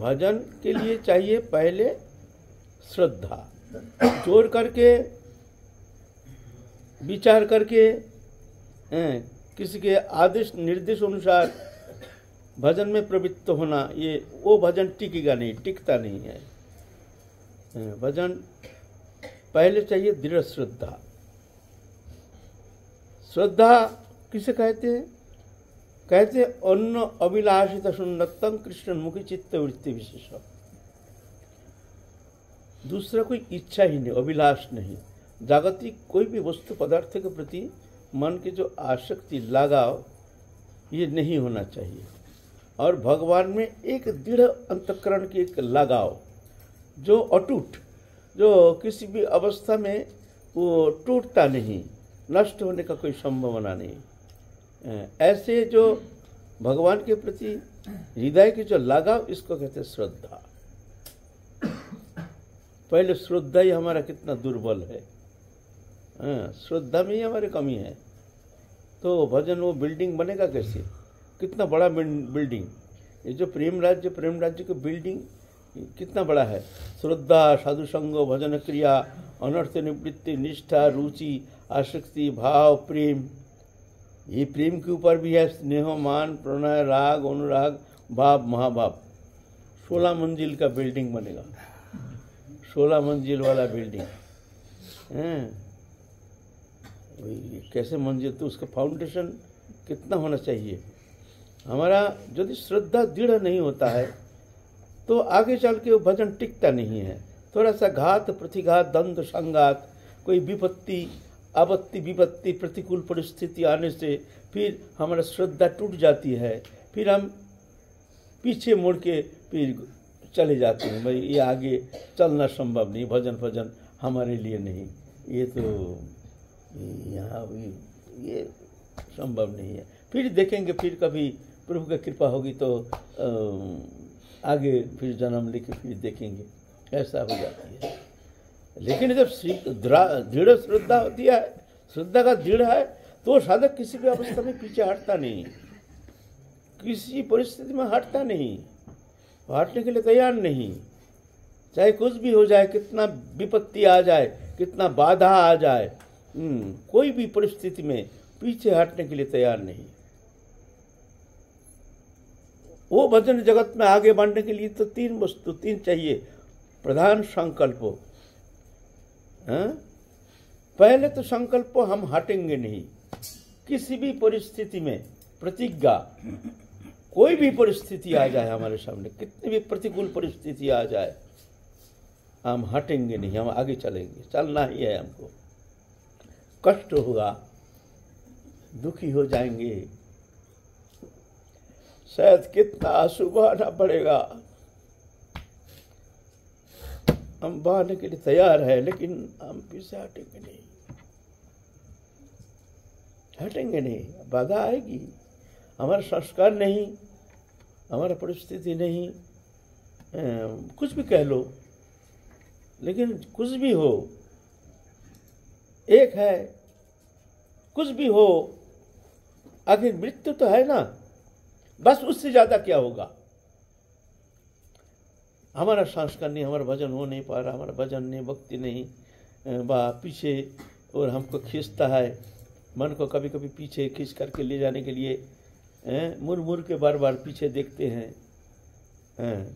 भजन के लिए चाहिए पहले श्रद्धा। ज़ोर करके, विचार करके किसी के आदेश, निर्देश अनुसार भजन में प्रवृत्त होना, ये, वो भजन टिकेगा नहीं, टिकता नहीं है, भजन पहले चाहिए दृढ़ श्रद्धा। श्रद्धा किसे कहते हैं? कहते अन्न अभिलाषित सुन्नतम कृष्ण मुखी चित्त वृत्ति विशेष दूसरा कोई इच्छा ही नहीं, अभिलाष नहीं। जागतिक कोई भी वस्तु पदार्थ के प्रति मन की जो आसक्ति, लगाव, ये नहीं होना चाहिए। और भगवान में एक दृढ़ अंतकरण की एक लगाव, जो अटूट, जो किसी भी अवस्था में वो टूटता नहीं, नष्ट होने का कोई संभावना नहीं। ऐसे जो भगवान के प्रति हृदय की जो लगाव इसको कहते हैं श्रद्धा। पहले श्रद्धा ही हमारा कितना दुर्बल है। हाँ, श्रद्धा में ही हमारी कमी है। तो भजन वो बिल्डिंग बनेगा कैसे? कितना बड़ा बिल्डिंग ये जो प्रेम राज्य प्रेम राज्य की बिल्डिंग कितना बड़ा है? श्रद्धा साधु संग भजन क्रिया अनर्थ निवृत्ति निष्ठा रुचि आसक्ति भाव प्रेम। ये प्रेम के ऊपर भी है, स्नेह, मान, प्रणय, राग, अनुराग, भाव, महाभाव। सोलह मंजिल का बिल्डिंग बनेगा। सोलह मंजिल वाला बिल्डिंग हैं? कैसे मंजिल? तो उसका फाउंडेशन कितना होना चाहिए? हमारा यदि श्रद्धा दृढ़ नहीं होता है तो आगे चल के वो भजन टिकता नहीं है। थोड़ा सा घात, प्रतिघात, द्वंद्व, संघात, कोई विपत्ति आपत्ति, विपत्ति, प्रतिकूल परिस्थिति आने से फिर हमारा श्रद्धा टूट जाती है। फिर हम पीछे मुड़ के फिर चले जाते हैं। भाई, ये आगे चलना संभव नहीं भजन भजन हमारे लिए नहीं। ये तो यहाँ ये संभव नहीं है। फिर देखेंगे, फिर कभी प्रभु की कृपा होगी तो आगे फिर जन्म लेके फिर देखेंगे। ऐसा हो जाती है। लेकिन जब दृढ़ श्रद्धा होती है श्रद्धा का दृढ़ है तो साधक किसी भी अवस्था में पीछे हटता नहीं। किसी परिस्थिति में हटता नहीं। हटने के लिए तैयार नहीं। चाहे कुछ भी हो जाए कितना विपत्ति आ जाए कितना बाधा आ जाए हम्म, कोई भी परिस्थिति में पीछे हटने के लिए तैयार नहीं। वो भजन जगत में आगे बढ़ने के लिए तो तीन वस्तु तीन चाहिए। प्रधान संकल्प हाँ? पहले तो संकल्प हम हटेंगे नहीं। किसी भी परिस्थिति में प्रतिज्ञा, कोई भी परिस्थिति आ जाए हमारे सामने, कितनी भी प्रतिकूल परिस्थिति आ जाए, हम हटेंगे नहीं, हम आगे चलेंगे। चलना ही है हमको। कष्ट होगा, दुखी हो जाएँगे। शायद कितना आँसू बहाना पड़ेगा। हम बहाने के लिए तैयार है लेकिन हम पीछे हटेंगे नहीं। हटेंगे नहीं। बाधा आएगी। हमारा संस्कार नहीं हमारा परिस्थिति नहीं। अ, कुछ भी कह लो लेकिन कुछ भी हो एक है कुछ भी हो आखिर मृत्यु तो है ना। बस उससे ज़्यादा क्या होगा? हमारा संस्कार नहीं, हमारा भजन हो नहीं पा रहा, हमारा भजन नहीं, भक्ति नहीं बा, पीछे और हमको खींचता है, मन को कभी कभी पीछे खींच करके ले जाने के लिए मुड़ मुड़ के बार बार पीछे देखते हैं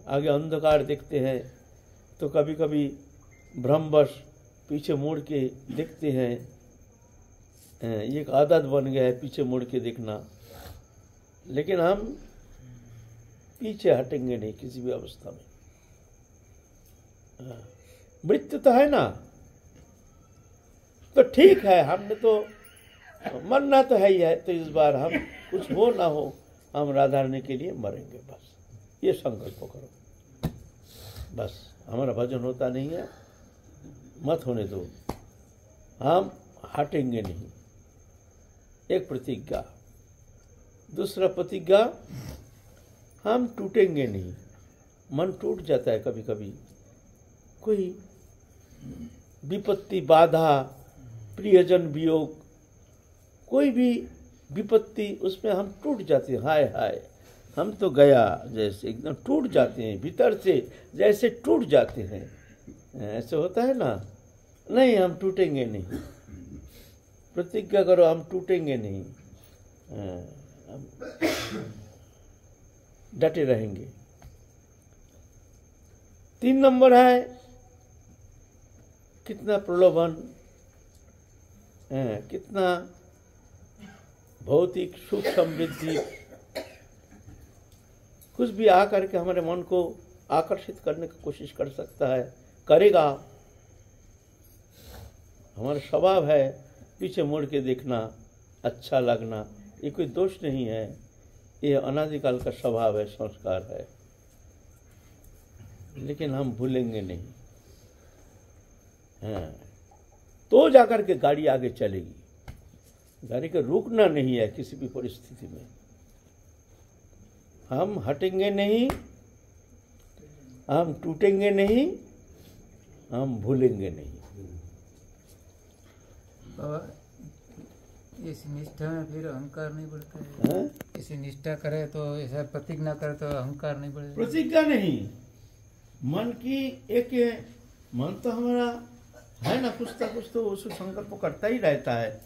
आगे अंधकार देखते हैं तो कभी कभी भ्रमवश पीछे मुड़ के देखते हैं एक आदत बन गया है पीछे मुड़ के देखना, लेकिन हम पीछे हटेंगे नहीं किसी भी अवस्था में। मृत्यु तो है ना? तो ठीक है, हमने तो मरना तो है ही है तो इस बार हम कुछ हो ना हो, हम राधा रानी के लिए मरेंगे बस। ये संकल्प करो। बस, हमारा भजन होता नहीं है, मत होने दो। हम हटेंगे नहीं। एक प्रतिज्ञा। दूसरा प्रतिज्ञा, हम टूटेंगे नहीं। मन टूट जाता है कभी कभी कोई विपत्ति बाधा, प्रियजन वियोग, कोई भी विपत्ति, उसमें हम टूट जाते हैं। हाय हाय। हम तो गया जैसे, एकदम टूट जाते हैं, भीतर से जैसे टूट जाते हैं। ऐसे होता है ना? नहीं, हम टूटेंगे नहीं। प्रतिज्ञा करो, हम टूटेंगे नहीं। डटे रहेंगे। तीन नंबर है कितना प्रलोभन कितना भौतिक सुख समृद्धि कुछ भी आ करके हमारे मन को आकर्षित करने की कोशिश कर सकता है, करेगा। हमारा स्वभाव है पीछे मुड़ के देखना अच्छा लगना, ये कोई दोष नहीं है। ये अनादिकाल का स्वभाव है, संस्कार है। लेकिन हम भूलेंगे नहीं। हाँ। तो जाकर के गाड़ी आगे चलेगी। गाड़ी को रुकना नहीं है किसी भी परिस्थिति में। हम हटेंगे नहीं हम टूटेंगे नहीं हम भूलेंगे नहीं। बाबा इस निष्ठा में फिर अहंकार नहीं बढ़ता है। हैं? किसी निष्ठा करे तो ऐसा प्रतिज्ञा करे तो अहंकार नहीं बढ़ेगा प्रतिज्ञा नहीं। मन की एक मन तो हमारा है ना, कुछ ना कुछ तो उस संकल्प करता ही रहता है।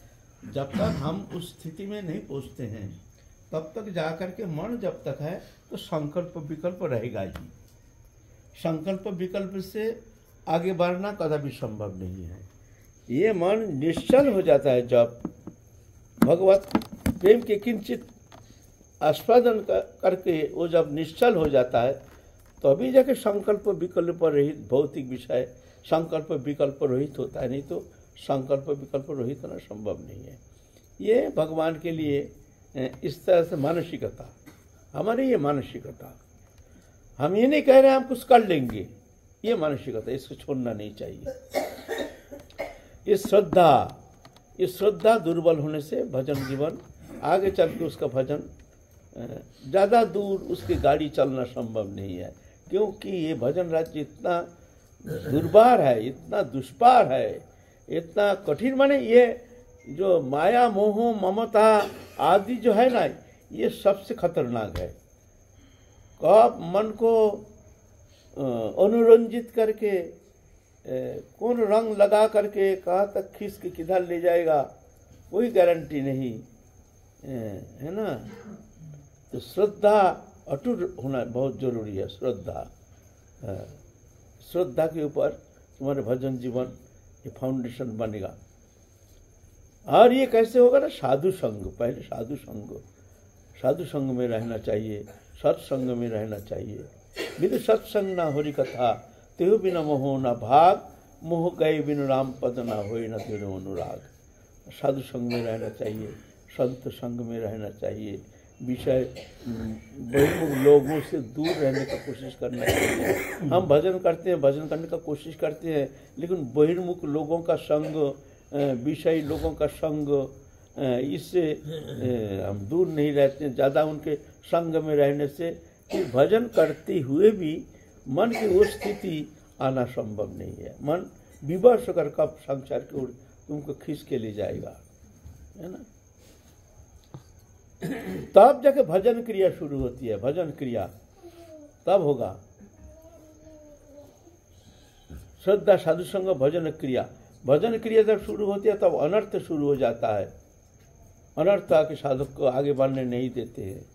जब तक हम उस स्थिति में नहीं पहुँचते हैं, तब तक जा करके मन जब तक है तो संकल्प विकल्प रहेगा ही। संकल्प विकल्प से आगे बढ़ना कदापि संभव नहीं है। ये मन निश्चल हो जाता है जब भगवत प्रेम के किंचित आस्वादन करके वो जब निश्चल हो जाता है, तभी तो जाके संकल्प विकल्प रहित भौतिक विषय संकल्प विकल्प रोहित होता है, नहीं तो संकल्प विकल्प रोहित होना संभव नहीं है। ये भगवान के लिए इस तरह से मानसिकता, हमारी ये मानसिकता। हम ये नहीं कह रहे हम कुछ कर लेंगे, ये मानसिकता, इसको छोड़ना नहीं चाहिए। ये श्रद्धा ये श्रद्धा दुर्बल होने से भजन जीवन, आगे चल के उसका भजन ज़्यादा दूर उसकी गाड़ी चलना संभव नहीं है, क्योंकि ये भजन राज्य इतना दुर्बार है, इतना दुष्पार है, इतना कठिन माने ये जो माया, मोह, ममता आदि जो है ना, ये सबसे खतरनाक है। कब मन को अनुरंजित करके कौन रंग लगा करके कहाँ तक खींच के किधर ले जाएगा, कोई गारंटी नहीं है ना? तो श्रद्धा अटूट होना बहुत ज़रूरी है, श्रद्धा। श्रद्धा के ऊपर तुम्हारे भजन जीवन ये फाउंडेशन बनेगा। और ये कैसे होगा ना? साधु संग, पहले साधु संग। साधु संग में रहना चाहिए, सत्संग में रहना चाहिए। बिनु सत्संग ना होरी कथा, तेहु बिना मोह ना भाग, मोह गए बिनु राम पद ना हो न तेरो अनुराग। साधु संग में रहना चाहिए, संत संग में रहना चाहिए। विषय हम्म, लोगों से दूर रहने का कोशिश करना चाहिए। हम भजन करते हैं भजन करने का कोशिश करते हैं लेकिन बहिर्मुख लोगों का संग विषयी लोगों का संग इससे हम दूर नहीं रहते हैं। ज़्यादा उनके संग में रहने से कि भजन करते हुए भी मन की वो स्थिति आना संभव नहीं है। मन विवश होकर कब संसार की ओर तुमको खींच के ले जाएगा। है ना? तब जाके भजन क्रिया शुरू होती है भजन क्रिया। तब होगा। श्रद्धा साधु संग भजन क्रिया। भजन क्रिया जब शुरू होती है तब अनर्थ शुरू हो जाता है। अनर्थ आके साधक को आगे बढ़ने नहीं देते हैं।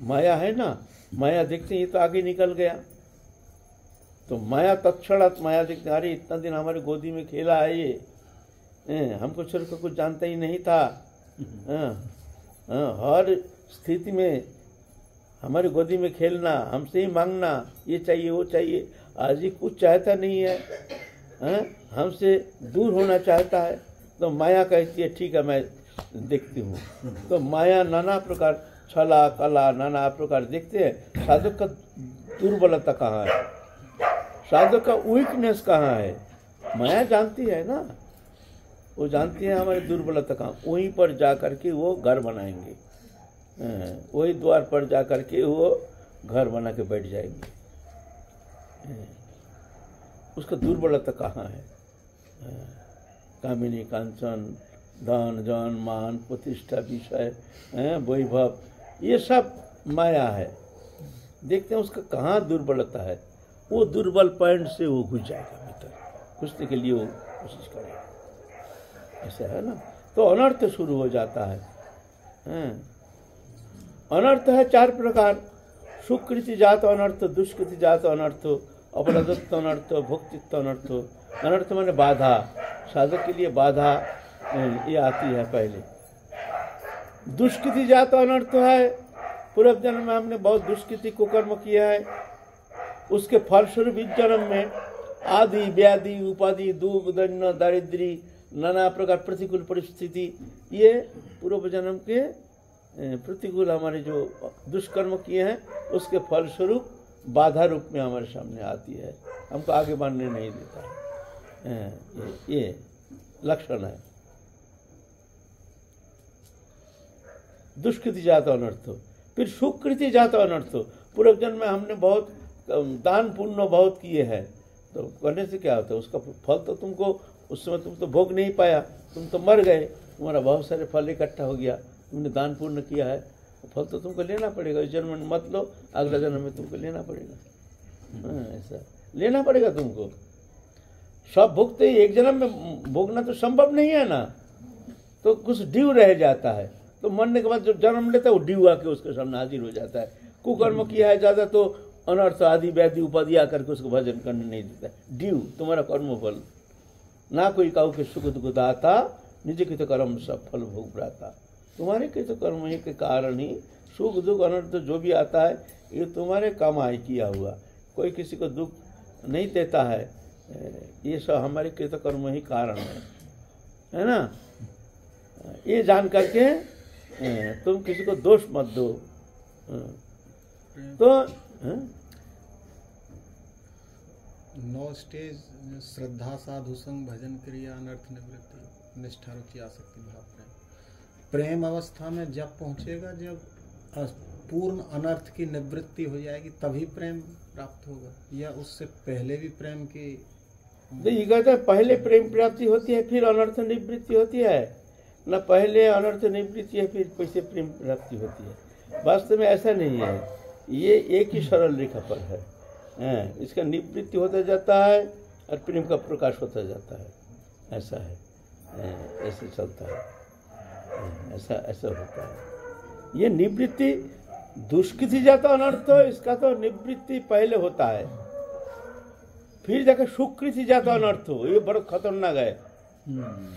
माया है ना? माया देखते ही तो आगे निकल गया। तो माया तत्क्षणात माया देखते अरे इतना दिन हमारे गोदी में खेला है ये। हमको कर कुछ जानता ही नहीं था। हाँ, हर स्थिति में हमारी गोदी में खेलना हमसे ही मांगना ये चाहिए वो चाहिए आज ही कुछ चाहता नहीं है हाँ, हमसे दूर होना चाहता है तो माया कहती है ठीक है मैं देखती हूँ। तो माया नाना प्रकार छला कला नाना प्रकार देखते हैं साधक का दुर्बलता कहाँ है? साधक का वीकनेस कहाँ है? माया जानती है ना? वो जानते हैं हमारी दुर्बलता कहाँ वहीं पर जा करके वो घर बनाएँगे। हाँ, वही द्वार पर जा करके वो घर बना के बैठ जाएँगे। हाँ, उसका दुर्बलता कहाँ है? हाँ, कामिनी कांचन धन जन मान प्रतिष्ठा विषय वैभव ये सब माया है। देखते हैं उसका कहाँ दुर्बलता है। वो दुर्बल पॉइंट से वो घुस जाएगा भीतर। घुसने के लिए वो कोशिश करेगा। ऐसा है ना? तो अनर्थ शुरू हो जाता है। अनर्थ है चार प्रकार। सुकृति जात अनर्थ, दुष्कृति जात अनर्थ, अपराधत्व अनर्थ, भोक्तित्व अनर्थ। अनर्थ माने बाधा। साधक के लिए बाधा ये आती है पहले। दुष्कृति जात अनर्थ है। पूर्व जन्म में हमने बहुत दुष्कृति कुकर्म किया है। उसके फलस्वरूप इस जन्म में आदि, व्याधि, उपाधि, दुख, दंड दारिद्री नाना प्रकार प्रतिकूल परिस्थिति ये पूर्व जन्म के प्रतिकूल हमारे जो दुष्कर्म किए हैं उसके फलस्वरूप बाधा रूप में हमारे सामने आती है। हमको आगे बढ़ने नहीं देता। है ये, ये लक्षण है। दुष्कृति जात अनर्थ। फिर सुकृति जात अनर्थ। पूर्व जन्म में हमने बहुत दान पुण्य बहुत किए हैं। तो करने से क्या होता है? उसका फल तो तुमको उस समय तुम तो भोग नहीं पाया तुम तो मर गए। तुम्हारा बहुत सारे फल इकट्ठा हो गया। तुमने दान पूर्ण किया है। फल तो तुमको लेना पड़ेगा। इस जन्म में मत लो अगला जन्म में तुमको लेना पड़ेगा। हाँ, ऐसा। लेना पड़ेगा तुमको। सब भोगते ही एक जन्म में भोगना तो संभव नहीं है ना। तो कुछ ड्यू रह जाता है। तो मरने के बाद जो जन्म लेता है वो ड्यू आके उसके सामने हाजिर हो जाता है। कुकर्म किया है ज़्यादा तो अनर्थ आदि व्याधि उपाधि आकर के उसको भजन करने नहीं देता। ड्यू तुम्हारा कर्म फल ना कोई काऊ के सुख दुख दाता निज कृत कर्म सब फल भोग प्राता तुम्हारे कृत कर्म ही के कारण ही सुख दुख अनर्थ जो भी आता है ये तुम्हारे कमाई किया हुआ। कोई किसी को दुख नहीं देता है ये सब हमारे कृत कर्म ही कारण है। है ना? ये जान करके तुम किसी को दोष मत दो। हाँ। तो हाँ? नौ स्टेज श्रद्धा साधु संग भजन क्रिया अनर्थ निवृत्ति निष्ठा रुचि आसक्ति भाव प्रेम। प्रेम अवस्था में जब पहुंचेगा जब पूर्ण अनर्थ की निवृत्ति हो जाएगी तभी प्रेम प्राप्त होगा। या उससे पहले भी प्रेम की ये कहते हैं पहले प्रेम प्राप्ति होती है फिर अनर्थ निवृत्ति होती है। न पहले अनर्थ निवृत्ति है फिर कैसे प्रेम प्राप्ति होती है? वास्तव में ऐसा नहीं है। ये एक ही सरल रेखा पर हैं, इसका निवृत्ति होता जाता है और प्रेम का प्रकाश होता जाता है। ऐसा है। ऐसे चलता है। ऐसा ऐसा होता है। ये निवृत्ति दुष्कृति जाता अनर्थ, इसका तो निवृत्ति पहले होता है। फिर जाकर सुकृति जाता अनर्थ। ये बड़ा खतरनाक है।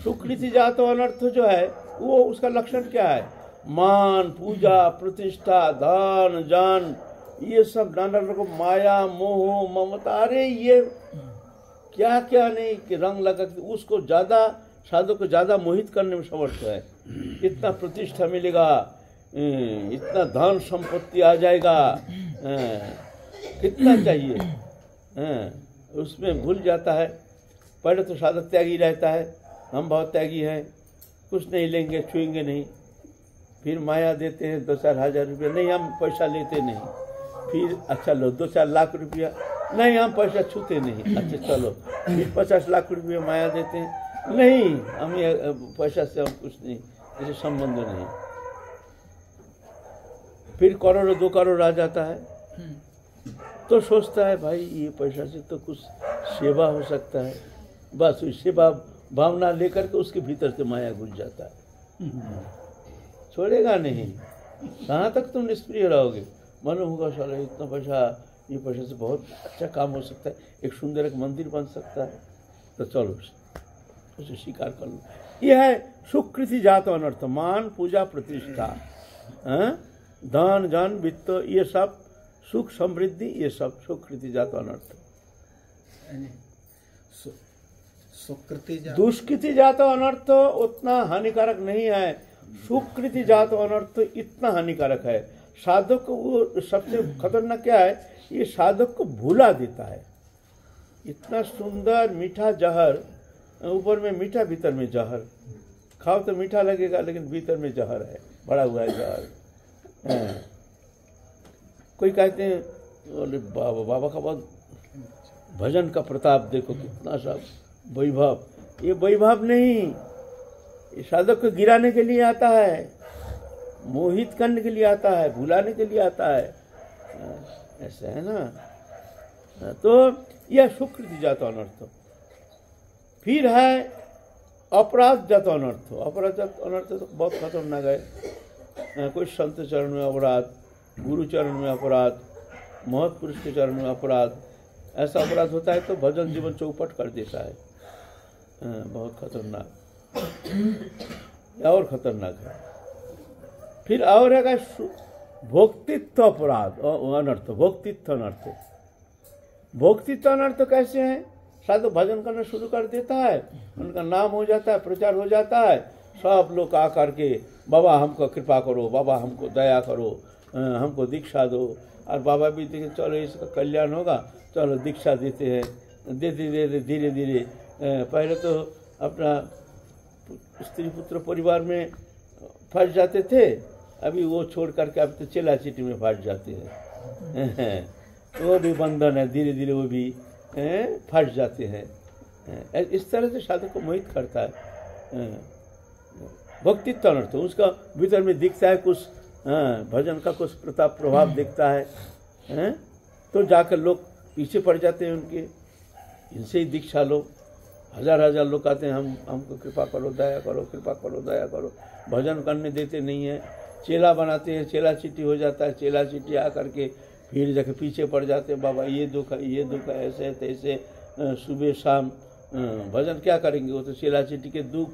सुकृति जातो अनर्थ जो है, वो उसका लक्षण क्या है? मान, पूजा, प्रतिष्ठा धन जान ये सब नाना रकम माया मोह ममता अरे ये क्या क्या नहीं कि रंग लगा के उसको ज़्यादा साधु को ज़्यादा मोहित करने में समर्थ है। इतना प्रतिष्ठा मिलेगा अं, इतना धन संपत्ति आ जाएगा अं, कितना चाहिए अं, उसमें भूल जाता है। पहले तो साधक त्यागी रहता है हम बहुत त्यागी हैं कुछ नहीं लेंगे छुएँगे नहीं। फिर माया देते हैं दो चार हज़ार रुपये नहीं हम पैसा लेते नहीं। फिर अच्छा लो दो चार लाख रुपया। नहीं हम पैसा छूते नहीं। अच्छा चलो। फिर पचास लाख रुपया माया देते हैं। नहीं हम ये पैसा से हम कुछ नहीं। जैसे संबंध नहीं। फिर करोड़ दो करोड़ आ जाता है। तो सोचता है भाई ये पैसा से तो कुछ सेवा हो सकता है। बस उस सेवा भावना लेकर के उसके भीतर से माया घुस जाता है। छोड़ेगा नहीं। कहाँ तक तुम निष्प्रिय रहोगे? मालूम होगा साला इतना पैसा ये पैसे से बहुत अच्छा काम हो सकता है एक सुंदर एक मंदिर बन सकता है। तो चलो उसे स्वीकार कर लो। यह है सुकृति जात अनर्थ मान पूजा प्रतिष्ठा हाँ? धन जन वित्त ये सब सुख समृद्धि ये सब सुकृति जात अनर्थ। सुकृति दुष्कृति जात अनर्थ उतना हानिकारक नहीं है। सुकृति जात अनर्थ इतना हानिकारक है। साधक को वो सबसे खतरनाक क्या है? ये साधक को भुला देता है। इतना सुंदर मीठा जहर, ऊपर में मीठा, भीतर में जहर। खाओ तो मीठा लगेगा, लेकिन भीतर में जहर है बड़ा हुआ है जहर। हाँ। कोई कहते हैं, बोले, बाबा बाबा का बहुत भजन का प्रताप देखो कितना सब वैभव। ये वैभव नहीं, ये साधक को गिराने के लिए आता है। मोहित करने के लिए आता है भुलाने के लिए आता है। हाँ, ऐसा है ना? हाँ, तो यह सुकृति जात अनर्थ। फिर है अपराध जात अनर्थ। अपराध जात अनर्थ तो बहुत खतरनाक है। हाँ, कोई संत चरण में अपराध गुरु चरण में अपराध महत्पुरुष के चरण में अपराध ऐसा अपराध होता है तो भजन जीवन चौपट कर देता हाँ, बहुत खतरनाक। और खतरनाक है। फिर और है भोक्तित्व अपराध अनर्थ, भोक्तित्व अनर्थ। भोक्तित्व अनर्थ कैसे है? वो भजन करना शुरू कर देता है, उनका नाम हो जाता है, प्रचार हो जाता है। सब लोग आ करके बाबा हमको कृपा करो, बाबा हमको दया करो हमको दीक्षा दो। और बाबा भी देखे, चलो इसका कल्याण होगा, चलो दीक्षा देते हैं। देते देते, धीरे धीरे पहले तो अपना स्त्री पुत्र परिवार में फंस जाते थे अभी वो छोड़ करके अब तो चेला चिटी में फंस जाते हैं। वो भी बंधन है धीरे धीरे वो भी फंस जाते हैं। इस तरह से साधक को मोहित करता है। भक्तित्व अनर्थ, उसका भीतर में दिखता है कुछ भजन का कुछ प्रताप प्रभाव दिखता हैं? तो जाकर लोग पीछे पड़ जाते हैं उनके। इनसे ही दीक्षा लो। हज़ार हज़ार लोग आते हैं, हम, हमको कृपा करो, दया करो, कृपा करो, दया करो। भजन करने देते नहीं है। चेला बनाते हैं, चेला चिट्ठी हो जाता है, चेला चिट्ठी आ करके फिर जाके पीछे पड़ जाते हैं, बाबा, ये दुख है, ये दुख है, ऐसे, तैसे सुबह, शाम भजन क्या करेंगे? वो तो चेला चिट्ठी के दुख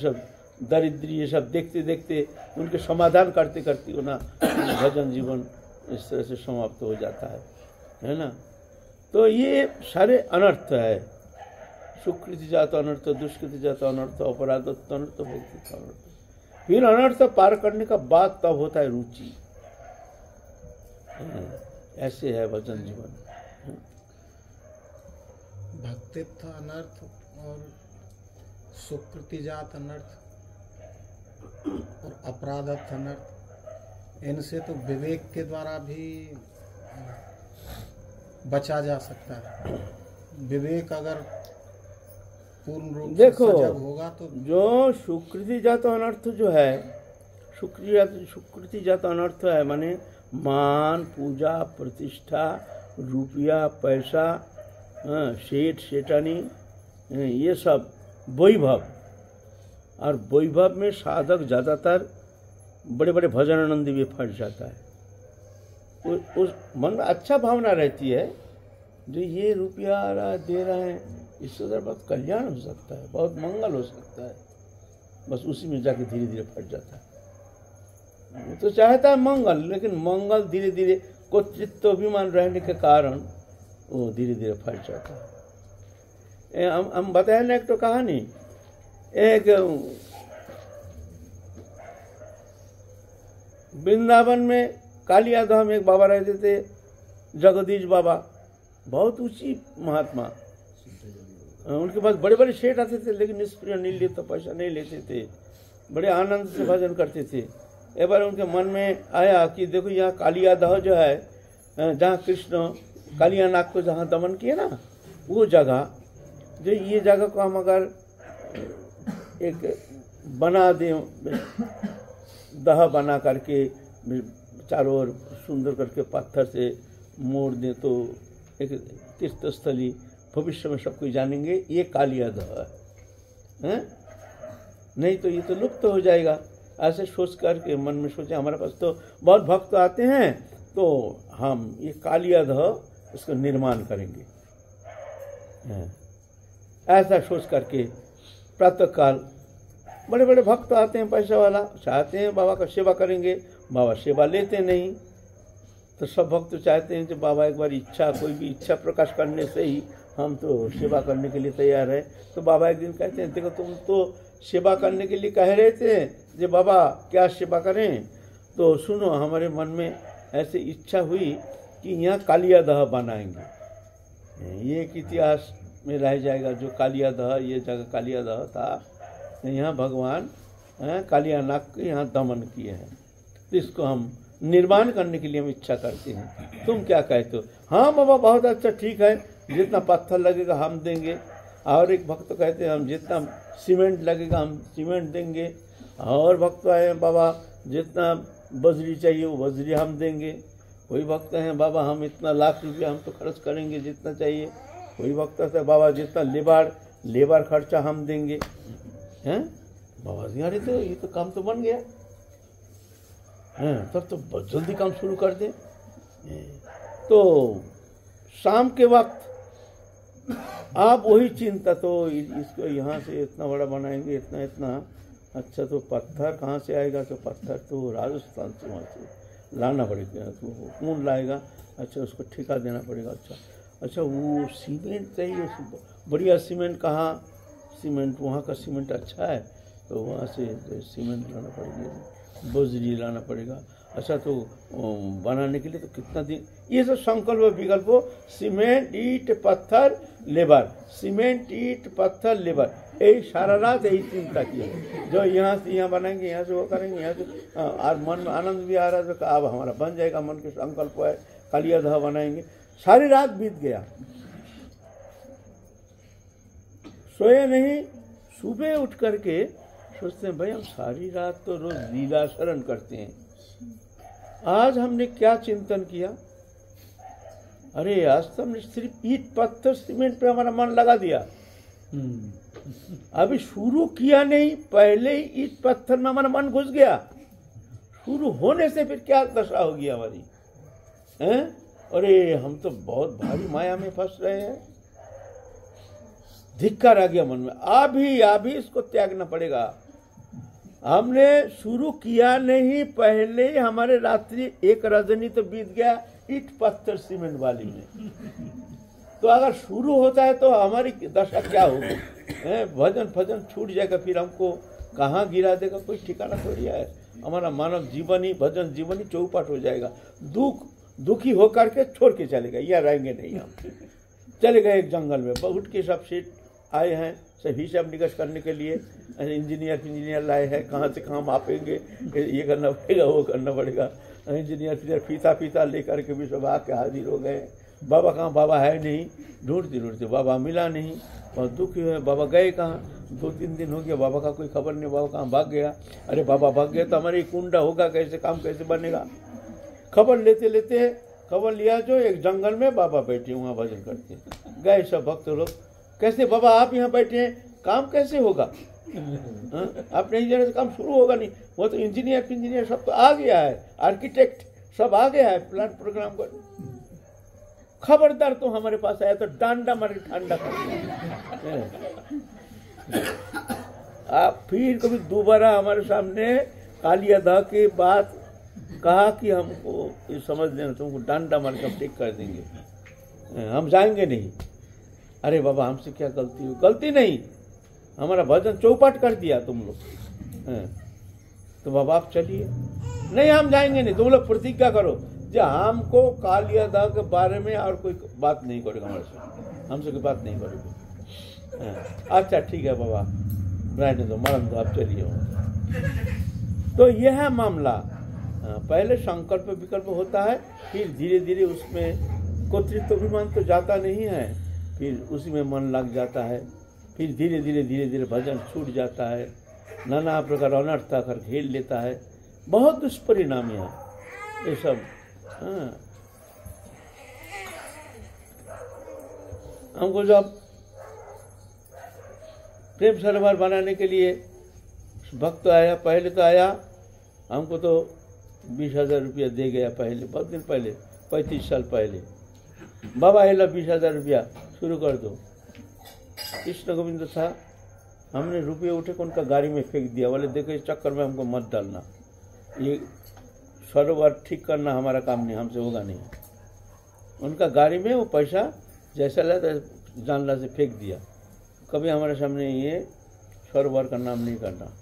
सब दरिद्री, ये सब देखते देखते, उनके समाधान करते करते ना भजन जीवन इस तरह से समाप्त हो जाता है है ना? तो ये सारे अनर्थ है। सुकृति जात अनर्थ, दुष्कृति जात अनर्थ अपराध अनर्थ भक्ति अनर्थ। फिर अनर्थ पार करने का बाद तब होता है रुचि। हाँ, ऐसे है भजन जीवन। भक्तित्व अनर्थ और सुकृतिजात अनर्थ और अपराधत्व अनर्थ इनसे तो विवेक के द्वारा भी बचा जा सकता है। विवेक अगर पूर्ण रूप से देखो, होगा तो जो सुकृति जात अनर्थ जो है सुकृति जात सुकृति जात अनर्थ है माने मान पूजा प्रतिष्ठा रुपया पैसा हाँ, सेठ सेठानी हाँ, ये सब वैभव। और वैभव में साधक ज़्यादातर बड़े बड़े भजनानंदी भी फंस जाता है। उस, उस मन में अच्छा भावना रहती है जो ये रुपया दे रहे हैं इससे उधर बहुत कल्याण हो सकता है बहुत मंगल हो सकता है। बस उसी में जाके धीरे धीरे फट जाता है। वो तो चाहता है मंगल लेकिन मंगल धीरे धीरे को चित्तभिमान रहने के कारण वो धीरे धीरे फट जाता है। ए, हम हम बताए ना एक तो कहानी। एक वृंदावन में कालिया धाम एक बाबा रहते थे जगदीश बाबा बहुत ऊँची महात्मा। उनके पास बड़े बड़े सेठ आते थे, लेकिन निष्प्रिय नहीं लेते पैसा नहीं लेते थे। बड़े आनंद से भजन करते थे। एक बार उनके मन में आया कि देखो, यहाँ कालिया दह जो है जहाँ कृष्ण कालिया नाग को जहाँ दमन किए ना, वो जगह, जो ये जगह को हम अगर एक बना दें, दह बना करके, चारों ओर सुंदर करके पत्थर से मोड़ दें तो एक तीर्थ स्थली भविष्य में सब कोई जानेंगे, ये कालिया दह है? नहीं तो ये तो लुप्त तो हो जाएगा। ऐसे सोच करके मन में सोचे, हमारे पास तो बहुत भक्त आते हैं तो हम ये कालिया दह उसका निर्माण करेंगे। ऐसा सोच करके प्रातःकाल बड़े बड़े भक्त आते हैं पैसा वाला, चाहते हैं बाबा का सेवा करेंगे, बाबा सेवा लेते नहीं। तो सब भक्त चाहते हैं कि बाबा एक बार इच्छा, कोई भी इच्छा प्रकाश करने से ही हम तो सेवा करने के लिए तैयार है। तो बाबा एक दिन कहते हैं, देखो, तुम तो सेवा करने के लिए कह रहे थे जे बाबा, क्या सेवा करें? तो सुनो, हमारे मन में ऐसे इच्छा हुई कि यहाँ कालिया दह बनाएँगे। ये एक इतिहास में रह जाएगा, जो कालिया दह ये जगह कालिया दह था। यहाँ भगवान कालिया नाग के यहाँ दमन किए हैं। तो इसको हम निर्माण करने के लिए हम इच्छा करते हैं। तुम क्या कहते हो? हाँ बाबा, बहुत अच्छा ठीक है। जितना पत्थर लगेगा हम देंगे। और एक भक्त कहते हैं, हम जितना सीमेंट लगेगा हम सीमेंट देंगे। और भक्त आए हैं, बाबा, जितना बजरी चाहिए वो बजरी हम देंगे। कोई भक्त हैं, बाबा, हम इतना लाख रुपया हम तो खर्च करेंगे जितना चाहिए। कोई भक्त है, बाबा, जितना लेबर लेबर खर्चा हम देंगे। हैं? बाबा जी, अरे तो ये तो काम तो बन गया। हैं। तब तो जल्दी काम शुरू कर दें। तो शाम के वक्त आप वही चिंता तो इसको यहाँ से इतना बड़ा बनाएँगे, इतना इतना। अच्छा तो पत्थर कहाँ से आएगा? तो पत्थर तो राजस्थान से वहाँ से लाना पड़ेगा तो कौन लाएगा। अच्छा उसको ठेका देना पड़ेगा। अच्छा अच्छा वो सीमेंट चाहिए बढ़िया सीमेंट कहाँ? सीमेंट, वहाँ का सीमेंट अच्छा है तो वहाँ से सीमेंट लाना पड़ेगा। बजरी लाना पड़ेगा। अच्छा तो बनाने के लिए तो कितना दिन? ये सब संकल्प विकल्प सीमेंट ईट पत्थर लेबर। सीमेंट ईट पत्थर लेबर। यही सारा रात यही चिंता की है। जो यहाँ से यहाँ बनाएँगे यहाँ से वो करेंगे यहाँ से हाँ, और मन में आनंद भी आ रहा है तो अब हमारा बन जाएगा मन के संकल्प है। कालिया दह बनाएँगे। सारी रात बीत गया। सोए नहीं सुबह उठ करके सोचते हैं भाई, हम सारी रात तो रोज लीला शरण करते हैं। आज हमने क्या चिंतन किया? अरे, आज तो हमने सिर्फ़ ईट, पत्थर, सीमेंट पे हमारा मन लगा दिया। अभी शुरू किया नहीं, पहले ही ईट, पत्थर में हमारा मन घुस गया। शुरू होने से फिर क्या दशा होगी हमारी? हैं? अरे, हम तो बहुत भारी माया में फंस रहे हैं। धिक्कार आ गया मन में। अभी अभी इसको त्यागना पड़ेगा। हमने शुरू किया नहीं, पहले ही हमारे रात्रि एक रजनी तो बीत गया ईट पत्थर सीमेंट वाली में। तो अगर शुरू होता है तो हमारी दशा क्या होगी? भजन फजन छूट जाएगा, फिर हमको कहाँ गिरा देगा? कोई ठिकाना थोड़ी है। हमारा मानव जीवन ही भजन जीवन ही चौपट हो जाएगा। दुख, दुखी होकर के छोड़ के चले गए। या रहेंगे नहीं हम। चले गए एक जंगल में, बहुत के सब सेठ आए हैं सब हिसाब निकास करने के लिए। इंजीनियर इंजीनियर लाए हैं, कहाँ से कहाँ मापेंगे? ये करना पड़ेगा, वो करना पड़ेगा। इंजीनियर फिर फीता फीता लेकर के भी सब आके हाजिर हो गए। बाबा कहाँ, बाबा है नहीं। ढूंढते ढूंढते, बाबा मिला नहीं। बहुत दुखी हुए बाबा गए कहाँ? दो तीन दिन हो गया, बाबा का कोई खबर नहीं, बाबा कहाँ भाग गया? अरे, बाबा भाग गया तो हमारे कुंडा होगा, कैसे काम, कैसे बनेगा? खबर लेते लेते, खबर लिया जो एक जंगल में बाबा बैठे वहाँ भजन करते। गए सब भक्त लोग। कैसे बाबा आप यहाँ बैठे हैं? काम कैसे होगा? हाँ? आप नहीं जाने से काम शुरू होगा नहीं। वो तो इंजीनियर इंजीनियर सब तो आ गया है। आर्किटेक्ट सब आ गया है प्लान प्रोग्राम कर खबरदार तो हमारे पास आया तो डांडा मारे ठंडा कर आप फिर कभी दोबारा हमारे सामने कालिया दा की बात कहा कि हमको ये समझ लेना, तुमको डांडा मार के हम टेक कर देंगे। हम जाएँगे नहीं। अरे बाबा हमसे क्या गलती हुई? गलती नहीं। हमारा भजन चौपट कर दिया तुम लोग। तो बाबा आप चलिए। नहीं हम जाएँगे नहीं। तुम लोग प्रतिज्ञा करो जो हमको कालिया दा के बारे में और कोई बात नहीं करेगा हमारे से हमसे कोई बात नहीं करेगी। अच्छा ठीक है बाबा। रहने दो मरण दो आप चलिए। तो यह है मामला। हाँ, पहले संकल्प विकल्प होता है फिर धीरे धीरे उसमें कोत्रित्व अभिमान तो जाता नहीं है। फिर उसी में मन लग जाता है। फिर धीरे धीरे धीरे धीरे भजन छूट जाता है। नाना प्रकार अनर्थता कर घेर लेता है। बहुत दुष्परिणाम है। ये सब। हाँ। हमको जब प्रेम सरोवर बनाने के लिए भक्त आया, पहले तो आया, हमको तो बीस हज़ार रुपया दे गया पहले, बहुत दिन पहले, पैंतीस साल पहले। बाबा ये लो बीस हज़ार रुपया। शुरू कर दो। कृष्ण गोविंद था। हमने रुपये उठे को उनका गाड़ी में फेंक दिया। बोले, देखो, इस चक्कर में हमको मत डालना। ये सरोवर ठीक करना हमारा काम नहीं, हमसे होगा नहीं। उनका गाड़ी में वो पैसा जैसा लगा जानला से फेंक दिया। कभी हमारे सामने ये सरोवर का नाम नहीं करना।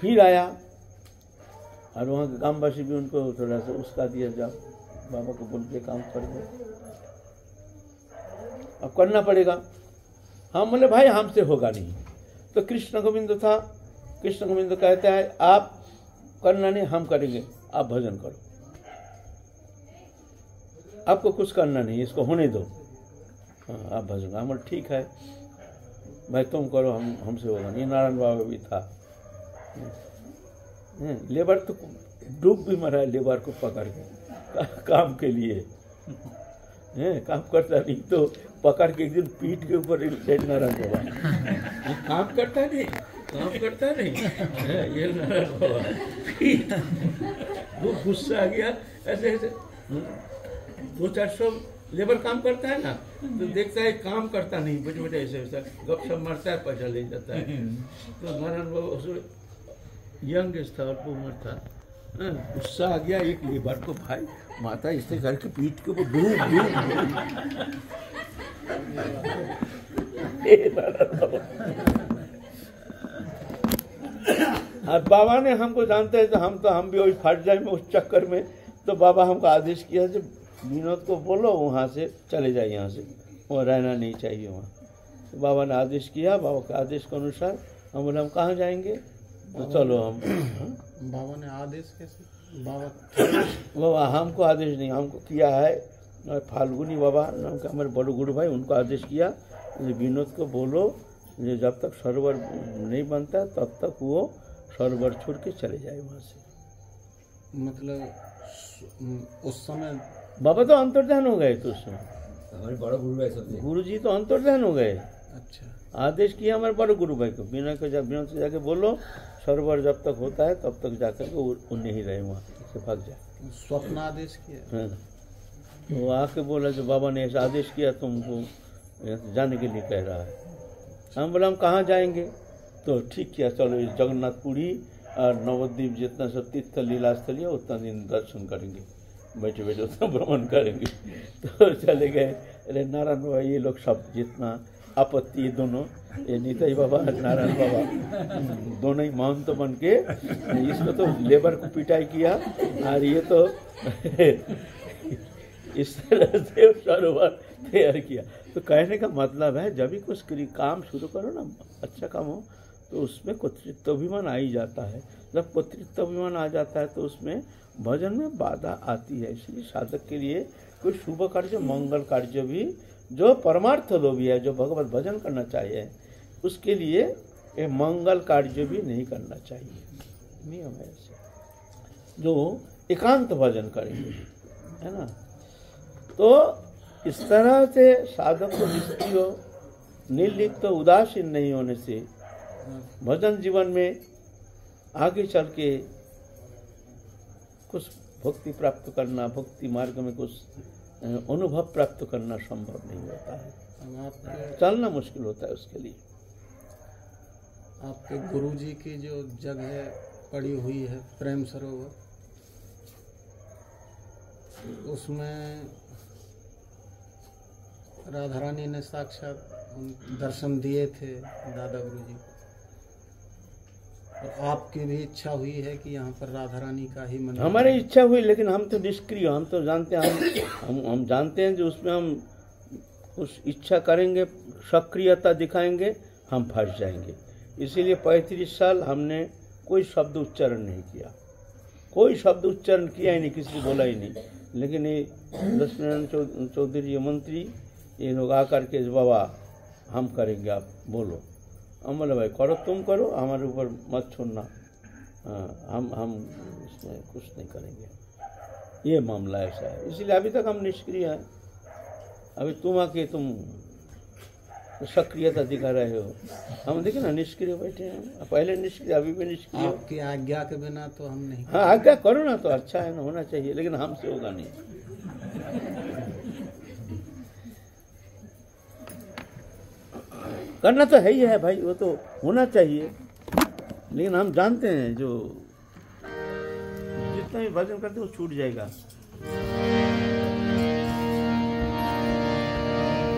फिर आया। और वहाँ के गांववासी भी उनको थोड़ा सा उसका दिया, जाओ, बाबा को बोल के काम कर दो। अब करना पड़ेगा। हम बोले, भाई, हमसे होगा नहीं। तो कृष्ण गोविंद था। कृष्ण गोविंद कहता है, आप करना नहीं, हम करेंगे। आप भजन करो। आपको कुछ करना नहीं, इसको होने दो। हाँ आप भजन हम ठीक है। भाई, तुम करो, हम, हमसे होगा नहीं। नारायण बाबा भी था। लेबर तो डूब भी मरा है, लेबर को पकड़ के, काम के लिए। हैं, काम करता नहीं तो पकड़ के एक दिन पीठ के ऊपर लेट नारायण बाबा काम करता नहीं काम करता नहीं। ये नारायण बाबा वो गुस्सा आ गया ऐसे ऐसे। दो चार सौ लेबर काम करता है ना तो देखता है काम करता नहीं बैठे बैठे ऐसे ऐसा गप शप मरता है पैसा ले जाता है। तो नारायण बाबा उसमें यंग था अल्प उम्र था। गुस्सा आ गया एक लेबर को भाई। माता इससे करके पीठ के ऊपर हे बाबा हाँ ने हमको जानते हैं तो हम तो हम भी वही फट जाए उस चक्कर में। तो बाबा हमको आदेश किया कि विनोद को बोलो, वहाँ से चले जाए यहाँ से। वहाँ रहना नहीं चाहिए वहाँ। तो बाबा ने आदेश किया, बाबा के आदेश के अनुसार। हम बोले, हम कहाँ जाएँगे? तो चलो हम? बाबा ने आदेश कैसे? बाबा बाबा हमको आदेश नहीं हमको किया है। फाल्गुनी बाबा नाम के हमारे बड़े गुरु भाई उनको आदेश किया। विनोद को बोलो जो जब तक सरोवर नहीं बनता तब तक वो सरोवर छोड़ के चले जाए वहाँ से। मतलब उस समय बाबा तो अंतर्ध्यान हो गए तो उसमें हमारे बड़ा गुरु भाई गुरु जी तो अंतर्ध्यान हो गए। अच्छा। आदेश किया हमारे बड़े गुरु भाई को। बिना को जब बिना से जाके बोलो सरोवर जब तक होता है तब तक जाकर के वो वो नहीं रहे वहाँ से भाग जाए। स्वप्न आदेश किया। हाँ। तो वो आके बोला जो बाबा ने ऐसा आदेश किया तुमको जाने के लिए कह रहा है। हम बोला हम कहाँ जाएँगे? तो ठीक किया चलो इस जगन्नाथपुरी और नवद्वीप जितना सब तीर्थ लीला स्थल है उतना दिन दर्शन करेंगे। बैठे बैठे उतना भ्रमण करेंगे। तो चले गए। अरे नारायण बाबा ये लोग सब जितना आपत्ति दोनों। ये नीताई बाबा, नारायण बाबा। दोनों ही महंत बन के इसको तो लेबर को पिटाई किया। और ये तो इस तरह से सरोवर तैयार किया। तो कहने का मतलब है, जब भी कुछ काम शुरू करो ना अच्छा काम हो तो उसमें कर्तृत्वाभिमान आ ही जाता है। जब कर्तृत्वाभिमान आ जाता है तो उसमें भजन में बाधा आती है। इसलिए साधक के लिए कोई शुभ कार्य, मंगल कार्य भी जो परमार्थ लोभी है, जो भगवत भजन करना चाहिए, उसके लिए ये मंगल कार्य भी नहीं करना चाहिए। नियम है ऐसे। जो एकांत भजन करेंगे है ना? तो इस तरह से साधक को निष्क्रिय निर्लिप्त तो उदासीन नहीं होने से भजन जीवन में आगे चल के कुछ भक्ति प्राप्त करना, भक्ति मार्ग में कुछ अनुभव प्राप्त करना संभव नहीं होता है। चलना मुश्किल होता है उसके लिए। आपके गुरु जी की जो जगह पड़ी हुई है प्रेम सरोवर उसमें राधा रानी ने साक्षात दर्शन दिए थे दादा गुरु जी और आपकी भी इच्छा हुई है कि यहाँ पर राधा रानी का ही मंदिर हमारी इच्छा हुई लेकिन हम तो निष्क्रिय हम तो जानते हैं हम हम हम जानते हैं जो उसमें हम कुछ इच्छा करेंगे सक्रियता दिखाएँगे हम फंस जाएँगे। इसीलिए पैंतीस साल हमने कोई शब्द उच्चारण नहीं किया। कोई शब्द उच्चारण किया ही नहीं किसी को बोला ही नहीं। लेकिन ये लक्ष्मीनारायण चौ- चौधरी ये मंत्री ये लोग आकर के बाबा हम करेंगे आप बोलो। हम बोले भाई करो तुम करो हमारे ऊपर मत छोड़ना। हम हम इसमें कुछ नहीं करेंगे। ये मामला ऐसा है। इसलिए अभी तक हम निष्क्रिय हैं। अभी तुम आके तुम सक्रियता दिखा रहे हो। हम देखिए ना निष्क्रिय बैठे हैं। पहले निष्क्रिय अभी भी निष्क्रिय। आपकी आज्ञा के बिना तो हम नहीं हाँ आज्ञा करो ना तो अच्छा है ना होना चाहिए लेकिन हमसे होगा नहीं। करना तो है ही है भाई, वो तो होना चाहिए। लेकिन हम जानते हैं जो जितना भी भजन करते वो छूट जाएगा।